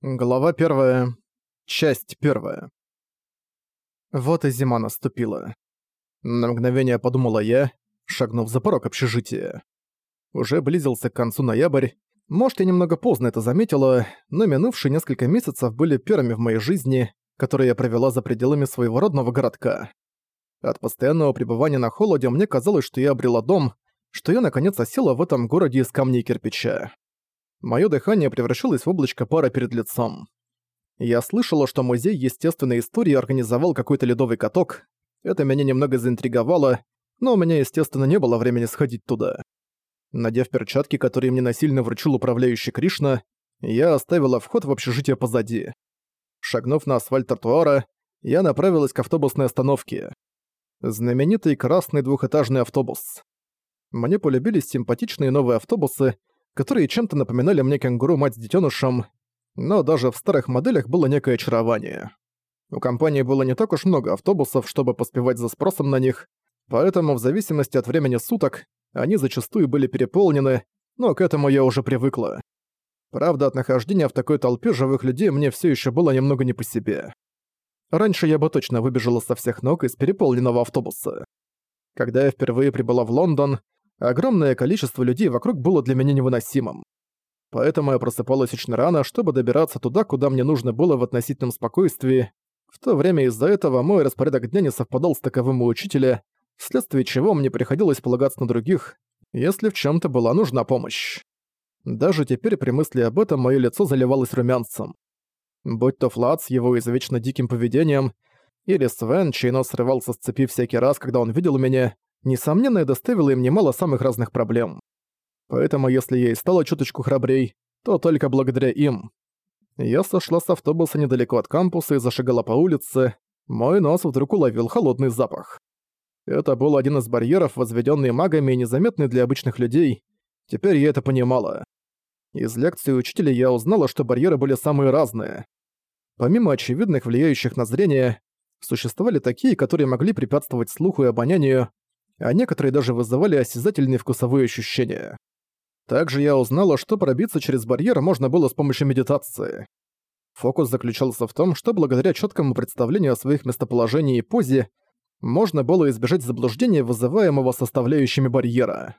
Глава первая. Часть первая. Вот и зима наступила. На мгновение подумала я, шагнув за порог общежития. Уже близился к концу ноябрь. Может, я немного поздно это заметила, но минувшие несколько месяцев были первыми в моей жизни, которые я провела за пределами своего родного городка. От постоянного пребывания на холоде мне казалось, что я обрела дом, что я наконец осела в этом городе из камней и кирпича. Моё дыхание превращалось в облачко пара перед лицом. Я слышала, что музей естественной истории организовал какой-то ледовый каток. Это меня немного заинтриговало, но у меня, естественно, не было времени сходить туда. Надев перчатки, которые мне насильно вручил управляющий Кришна, я оставила вход в общежитие позади. Шагнув на асфальт тротуара, я направилась к автобусной остановке. Знаменитый красный двухэтажный автобус. Мне полюбились симпатичные новые автобусы, которые чем-то напоминали мне кенгуру-мать с детенышем, но даже в старых моделях было некое очарование. У компании было не так уж много автобусов, чтобы поспевать за спросом на них, поэтому в зависимости от времени суток они зачастую были переполнены, но к этому я уже привыкла. Правда, от нахождения в такой толпе живых людей мне все еще было немного не по себе. Раньше я бы точно выбежала со всех ног из переполненного автобуса. Когда я впервые прибыла в Лондон, огромное количество людей вокруг было для меня невыносимым. Поэтому я просыпалась очень рано, чтобы добираться туда, куда мне нужно было в относительном спокойствии. В то время из-за этого мой распорядок дня не совпадал с таковым у учителя, вследствие чего мне приходилось полагаться на других, если в чем то была нужна помощь. Даже теперь при мысли об этом мое лицо заливалось румянцем. Будь то Флад с его извечно диким поведением, или Свен, чей нос срывался с цепи всякий раз, когда он видел меня, несомненно, доставило им немало самых разных проблем. Поэтому если я и стала чуточку храбрей, то только благодаря им. Я сошла с автобуса недалеко от кампуса и зашагала по улице. Мой нос вдруг уловил холодный запах. Это был один из барьеров, возведенный магами и незаметный для обычных людей. Теперь я это понимала. Из лекции учителя я узнала, что барьеры были самые разные. Помимо очевидных, влияющих на зрение, существовали такие, которые могли препятствовать слуху и обонянию, а некоторые даже вызывали осязательные вкусовые ощущения. Также я узнала, что пробиться через барьер можно было с помощью медитации. Фокус заключался в том, что благодаря четкому представлению о своих местоположении и позе можно было избежать заблуждения, вызываемого составляющими барьера.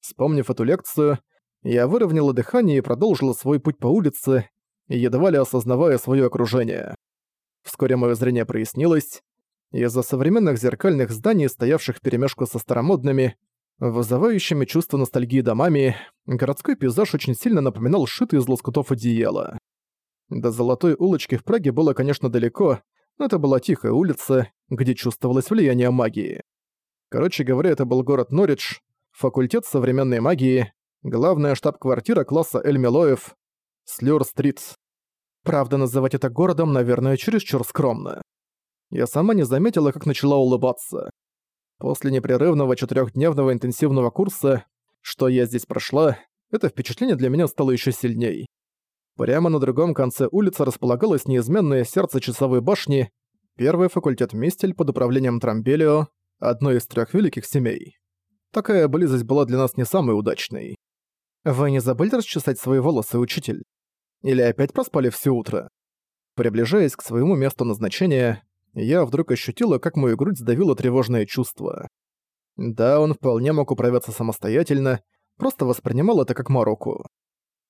Вспомнив эту лекцию, я выровняла дыхание и продолжила свой путь по улице, едва ли осознавая свое окружение. Вскоре мое зрение прояснилось, из-за современных зеркальных зданий, стоявших вперемешку со старомодными, вызывающими чувство ностальгии домами, городской пейзаж очень сильно напоминал шитый из лоскутов одеяла. До Золотой улочки в Праге было, конечно, далеко, но это была тихая улица, где чувствовалось влияние магии. Короче говоря, это был город Норридж, факультет современной магии, главная штаб-квартира класса Эльмилоев, Слюр-стрит. Правда, называть это городом, наверное, чересчур скромно я сама не заметила, как начала улыбаться. После непрерывного четырехдневного интенсивного курса, что я здесь прошла, это впечатление для меня стало еще сильней. Прямо на другом конце улицы располагалось неизменное сердце часовой башни, первый факультет Мистель под управлением Трамбелио, одной из трех великих семей. Такая близость была для нас не самой удачной. Вы не забыли расчесать свои волосы, учитель? Или опять проспали все утро? Приближаясь к своему месту назначения, я вдруг ощутила, как мою грудь сдавило тревожное чувство. Да, он вполне мог управляться самостоятельно, просто воспринимал это как мороку.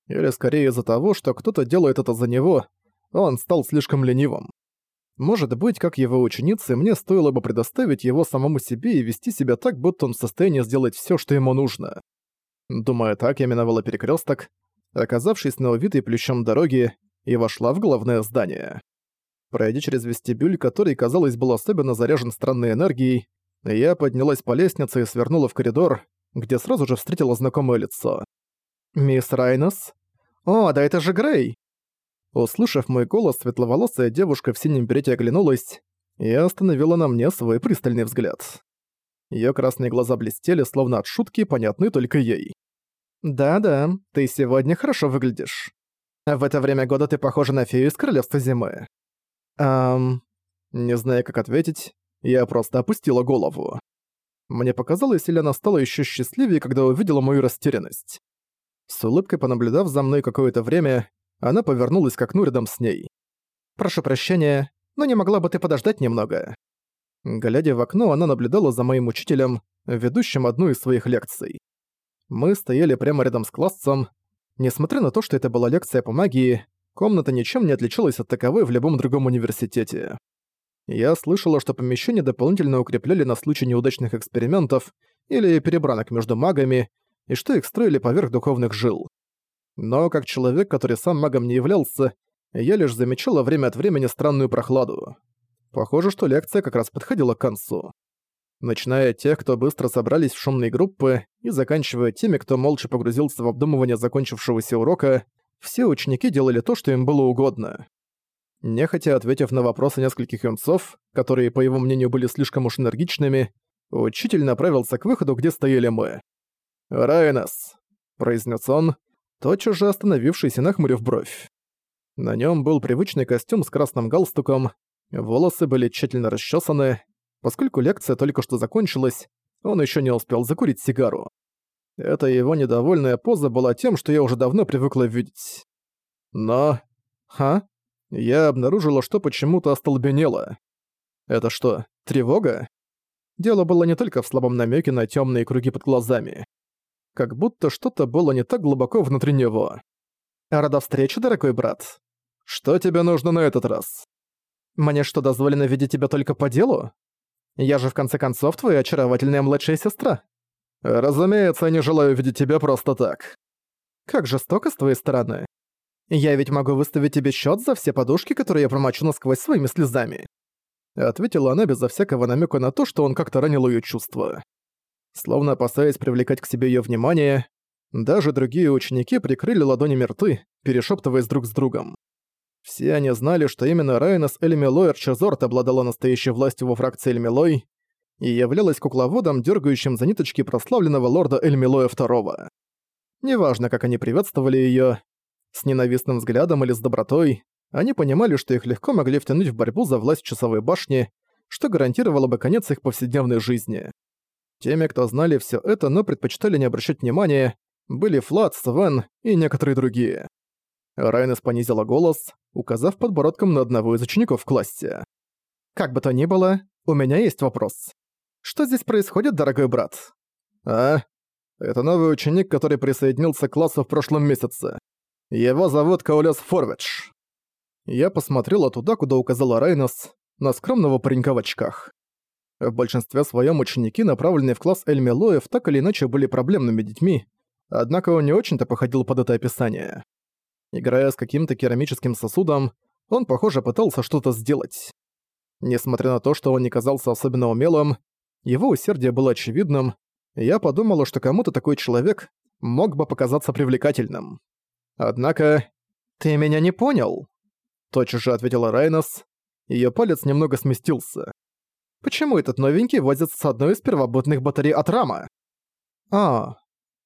Или скорее из-за того, что кто-то делает это за него, он стал слишком ленивым. Может быть, как его ученицы, мне стоило бы предоставить его самому себе и вести себя так, будто он в состоянии сделать все, что ему нужно. Думая так, я миновала перекресток, оказавшись на увитой плющом дороге, и вошла в главное здание. Пройдя через вестибюль, который, казалось, был особенно заряжен странной энергией, я поднялась по лестнице и свернула в коридор, где сразу же встретила знакомое лицо. «Мисс Райнос? О, да это же Грей!» Услышав мой голос, светловолосая девушка в синем берете оглянулась и остановила на мне свой пристальный взгляд. Её красные глаза блестели, словно от шутки, понятны только ей. «Да-да, ты сегодня хорошо выглядишь. В это время года ты похожа на фею из Королевства Зимы. Эм... Не зная, как ответить, я просто опустила голову. Мне показалось, или она стала еще счастливее, когда увидела мою растерянность. С улыбкой понаблюдав за мной какое-то время, Она повернулась к окну рядом с ней. «Прошу прощения, но не могла бы ты подождать немного?» Глядя в окно, она наблюдала за моим учителем, ведущим одну из своих лекций. Мы стояли прямо рядом с классом. Несмотря на то, что это была лекция по магии, комната ничем не отличалась от таковой в любом другом университете. Я слышала, что помещение дополнительно укрепляли на случай неудачных экспериментов или перебранок между магами, и что их строили поверх духовных жил. Но как человек, который сам магом не являлся, я лишь замечала время от времени странную прохладу. Похоже, что лекция как раз подходила к концу. Начиная от тех, кто быстро собрались в шумные группы, и заканчивая теми, кто молча погрузился в обдумывание закончившегося урока, все ученики делали то, что им было угодно. Нехотя ответив на вопросы нескольких юнцов, которые, по его мнению, были слишком уж энергичными, учитель направился к выходу, где стояли мы. «Райнес», — произнес он, тотчас же остановившись и нахмурив бровь. На нем был привычный костюм с красным галстуком, волосы были тщательно расчесаны. Поскольку лекция только что закончилась, он еще не успел закурить сигару. Эта его недовольная поза была тем, что я уже давно привыкла видеть. Но... Ха? Я обнаружила, что почему-то остолбенела. Это что, тревога? Дело было не только в слабом намеке на темные круги под глазами. Как будто что-то было не так глубоко внутри него. «Рада встрече, дорогой брат. Что тебе нужно на этот раз? Мне что, дозволено видеть тебя только по делу? Я же в конце концов твоя очаровательная младшая сестра. Разумеется, я не желаю видеть тебя просто так. Как жестоко с твоей стороны. Я ведь могу выставить тебе счет за все подушки, которые я промочу насквозь своими слезами. Ответила она безо всякого намека на то, что он как-то ранил ее чувства. Словно опасаясь привлекать к себе ее внимание, даже другие ученики прикрыли ладонями рты, перешептываясь друг с другом. Все они знали, что именно Райнес Эльмилой Чезорт обладала настоящей властью во фракции Эльмилой и являлась кукловодом, дергающим за ниточки прославленного лорда Эльмилоя II. Неважно, как они приветствовали её, с ненавистным взглядом или с добротой, они понимали, что их легко могли втянуть в борьбу за власть часовой башни, что гарантировало бы конец их повседневной жизни. Теми, кто знали всё это, но предпочитали не обращать внимания, были Флат, Свен и некоторые другие. Райнес понизила голос, указав подбородком на одного из учеников в классе. «Как бы то ни было, у меня есть вопрос. Что здесь происходит, дорогой брат?» «А? Это новый ученик, который присоединился к классу в прошлом месяце. Его зовут Каулес Форвидж». Я посмотрела туда, куда указала Райнес, на скромного паренька в очках. В большинстве своем ученики, направленные в класс Эльмилоев, так или иначе были проблемными детьми, однако он не очень-то походил под это описание. Играя с каким-то керамическим сосудом, он, похоже, пытался что-то сделать. Несмотря на то, что он не казался особенно умелым, его усердие было очевидным, я подумала, что кому-то такой человек мог бы показаться привлекательным. Однако... «Ты меня не понял?» Тотчас же ответила Райнос. Её палец немного сместился. «Почему этот новенький возится с одной из первобытных батарей от Рама?» «А...»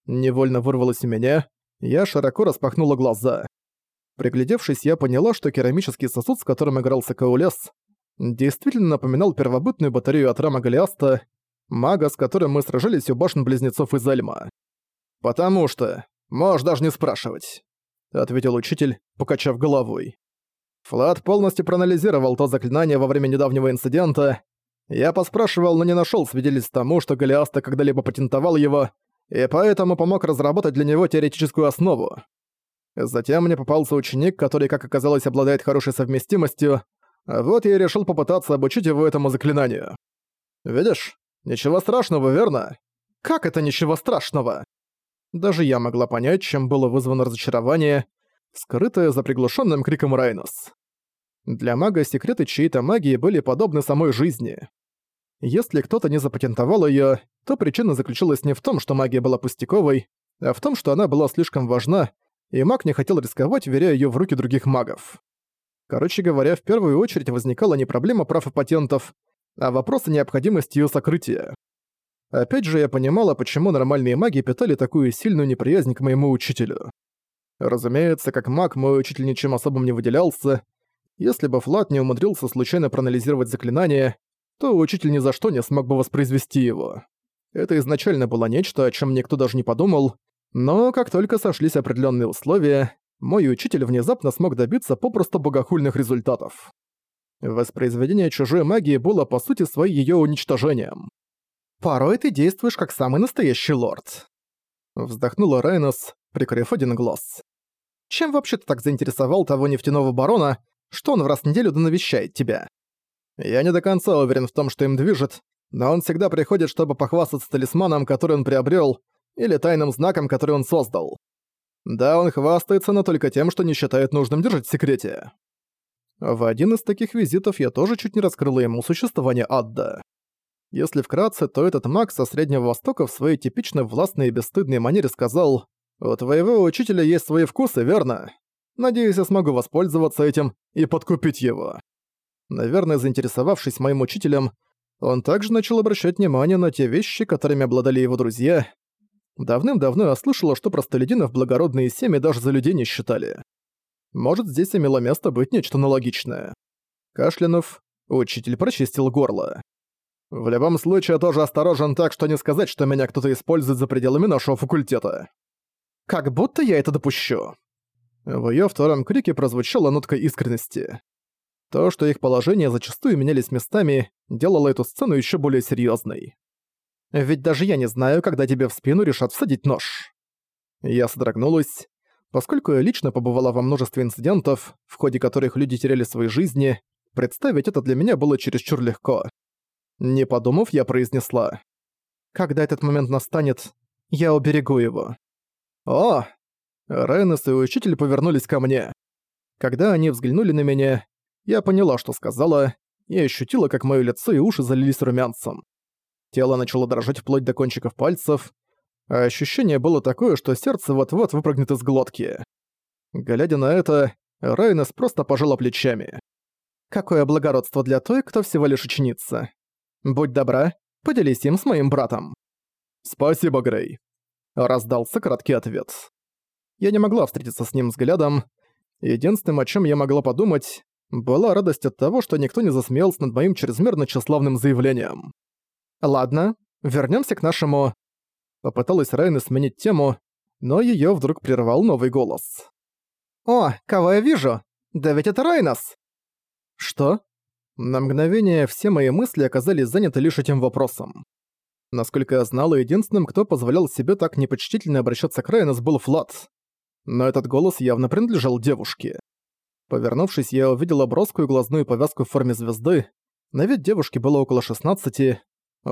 Невольно вырвалось у меня. Я широко распахнула глаза. Приглядевшись, я поняла, что керамический сосуд, с которым игрался Каулес, действительно напоминал первобытную батарею от Рама Голиаста, мага, с которым мы сражались у башен-близнецов из Эльма. «Потому что... Можешь даже не спрашивать», — ответил учитель, покачав головой. Флат полностью проанализировал то заклинание во время недавнего инцидента. Я поспрашивал, но не нашёл свидетельств тому, что Голиаста когда-либо патентовал его, и поэтому помог разработать для него теоретическую основу. Затем мне попался ученик, который, как оказалось, обладает хорошей совместимостью, вот я и решил попытаться обучить его этому заклинанию. Видишь, ничего страшного, верно? Как это ничего страшного? Даже я могла понять, чем было вызвано разочарование, скрытое за приглушенным криком Райнус. Для мага секреты чьей-то магии были подобны самой жизни. Если кто-то не запатентовал ее, то причина заключалась не в том, что магия была пустяковой, а в том, что она была слишком важна, и маг не хотел рисковать, веря ее в руки других магов. Короче говоря, в первую очередь возникала не проблема прав и патентов, а вопрос о необходимости ее сокрытия. Опять же, я понимала, почему нормальные маги питали такую сильную неприязнь к моему учителю. Разумеется, как маг мой учитель ничем особым не выделялся. Если бы Флат не умудрился случайно проанализировать заклинание, то учитель ни за что не смог бы воспроизвести его. Это изначально было нечто, о чем никто даже не подумал, но как только сошлись определенные условия, мой учитель внезапно смог добиться попросту богохульных результатов. Воспроизведение чужой магии было по сути своей её уничтожением. «Порой ты действуешь как самый настоящий лорд», — вздохнула Райнос, прикрыв один глаз. «Чем вообще ты так заинтересовал того нефтяного барона, что он в раз в неделю да навещает тебя?» «Я не до конца уверен в том, что им движет, но он всегда приходит, чтобы похвастаться талисманом, который он приобрел, или тайным знаком, который он создал. Да, он хвастается, но только тем, что не считает нужным держать в секрете. В один из таких визитов я тоже чуть не раскрыла ему существование Адда. Если вкратце, то этот маг со Среднего Востока в своей типичной властной и бесстыдной манере сказал «У твоего учителя есть свои вкусы, верно? Надеюсь, я смогу воспользоваться этим и подкупить его». Наверное, заинтересовавшись моим учителем, он также начал обращать внимание на те вещи, которыми обладали его друзья. Давным-давно я слышала, что простолюдинов благородные семьи даже за людей не считали. Может, здесь имело место быть нечто аналогичное. Кашлянув, учитель прочистил горло. В любом случае, я тоже осторожен так, что не сказать, что меня кто-то использует за пределами нашего факультета. Как будто я это допущу. В её втором крике прозвучала нотка искренности. То, что их положения зачастую менялись местами, делало эту сцену ещё более серьёзной. Ведь даже я не знаю, когда тебе в спину решат всадить нож. Я содрогнулась. Поскольку я лично побывала во множестве инцидентов, в ходе которых люди теряли свои жизни, представить это для меня было чересчур легко. Не подумав, я произнесла. «Когда этот момент настанет, я уберегу его». «О!» Ренес и учитель повернулись ко мне. Когда они взглянули на меня, я поняла, что сказала, и ощутила, как моё лицо и уши залились румянцем. Тело начало дрожать вплоть до кончиков пальцев, а ощущение было такое, что сердце вот-вот выпрыгнет из глотки. Глядя на это, Райнес просто пожала плечами. «Какое благородство для той, кто всего лишь ученица. Будь добра, поделись им с моим братом». «Спасибо, Грей», — раздался краткий ответ. Я не могла встретиться с ним взглядом. Единственным, о чем я могла подумать, была радость от того, что никто не засмеялся над моим чрезмерно тщеславным заявлением. Ладно, вернемся к нашему... Попыталась Райна сменить тему, но ее вдруг прервал новый голос. «О, кого я вижу? Да ведь это Райнос!» «Что?» На мгновение все мои мысли оказались заняты лишь этим вопросом. Насколько я знал, единственным, кто позволял себе так непочтительно обращаться к Райнос, был Флат. Но этот голос явно принадлежал девушке. Повернувшись, я увидела броскую глазную повязку в форме звезды. На вид девушки было около 16,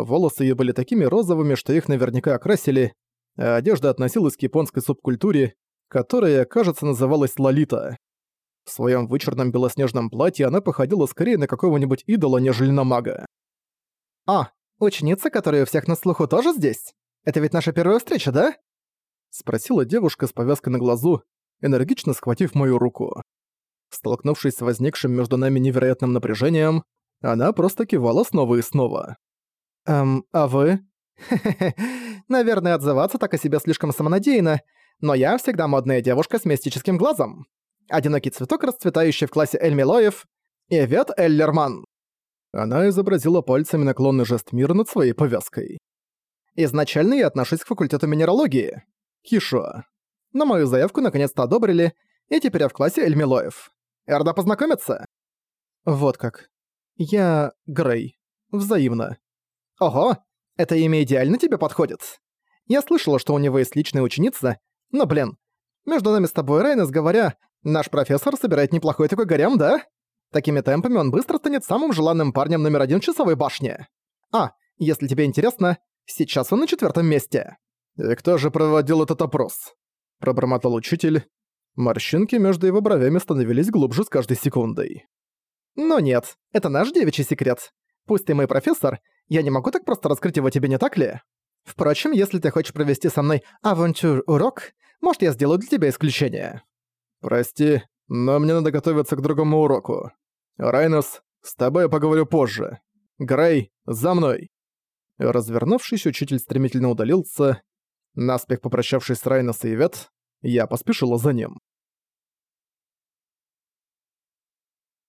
Волосы её были такими розовыми, что их наверняка окрасили, а одежда относилась к японской субкультуре, которая, кажется, называлась лолита. В своём вычурном белоснежном платье она походила скорее на какого-нибудь идола, нежели на мага. «А, ученица, которая у всех на слуху, тоже здесь? Это ведь наша первая встреча, да?» Спросила девушка с повязкой на глазу, энергично схватив мою руку. Столкнувшись с возникшим между нами невероятным напряжением, она просто кивала снова и снова. «Эм, а вы?» Наверное, отзываться так о себе слишком самонадеянно, но я всегда модная девушка с мистическим глазом. Одинокий цветок, расцветающий в классе Эльмилоев. Ивет Эллерман». Она изобразила пальцами наклонный жест мира над своей повязкой. «Изначально я отношусь к факультету минералогии. Хишо. Но мою заявку наконец-то одобрили, и теперь я в классе Эльмилоев. Эрда познакомиться?» «Вот как. Я Грей. Взаимно. Ого, это имя идеально тебе подходит. Я слышала, что у него есть личная ученица, но, блин, между нами с тобой, Рейнес, говоря, наш профессор собирает неплохой такой гарем, да? Такими темпами он быстро станет самым желанным парнем номер один в часовой башне. А, если тебе интересно, сейчас он на четвертом месте. И кто же проводил этот опрос? Пробормотал учитель. Морщинки между его бровями становились глубже с каждой секундой. Но нет, это наш девичий секрет. Пусть ты мой профессор, я не могу так просто раскрыть его тебе, не так ли? Впрочем, если ты хочешь провести со мной авантюр-урок, может, я сделаю для тебя исключение. Прости, но мне надо готовиться к другому уроку. Райнос, с тобой я поговорю позже. Грей, за мной!» Развернувшись, учитель стремительно удалился. Наспех попрощавшись с Райнос и Ивет, я поспешила за ним.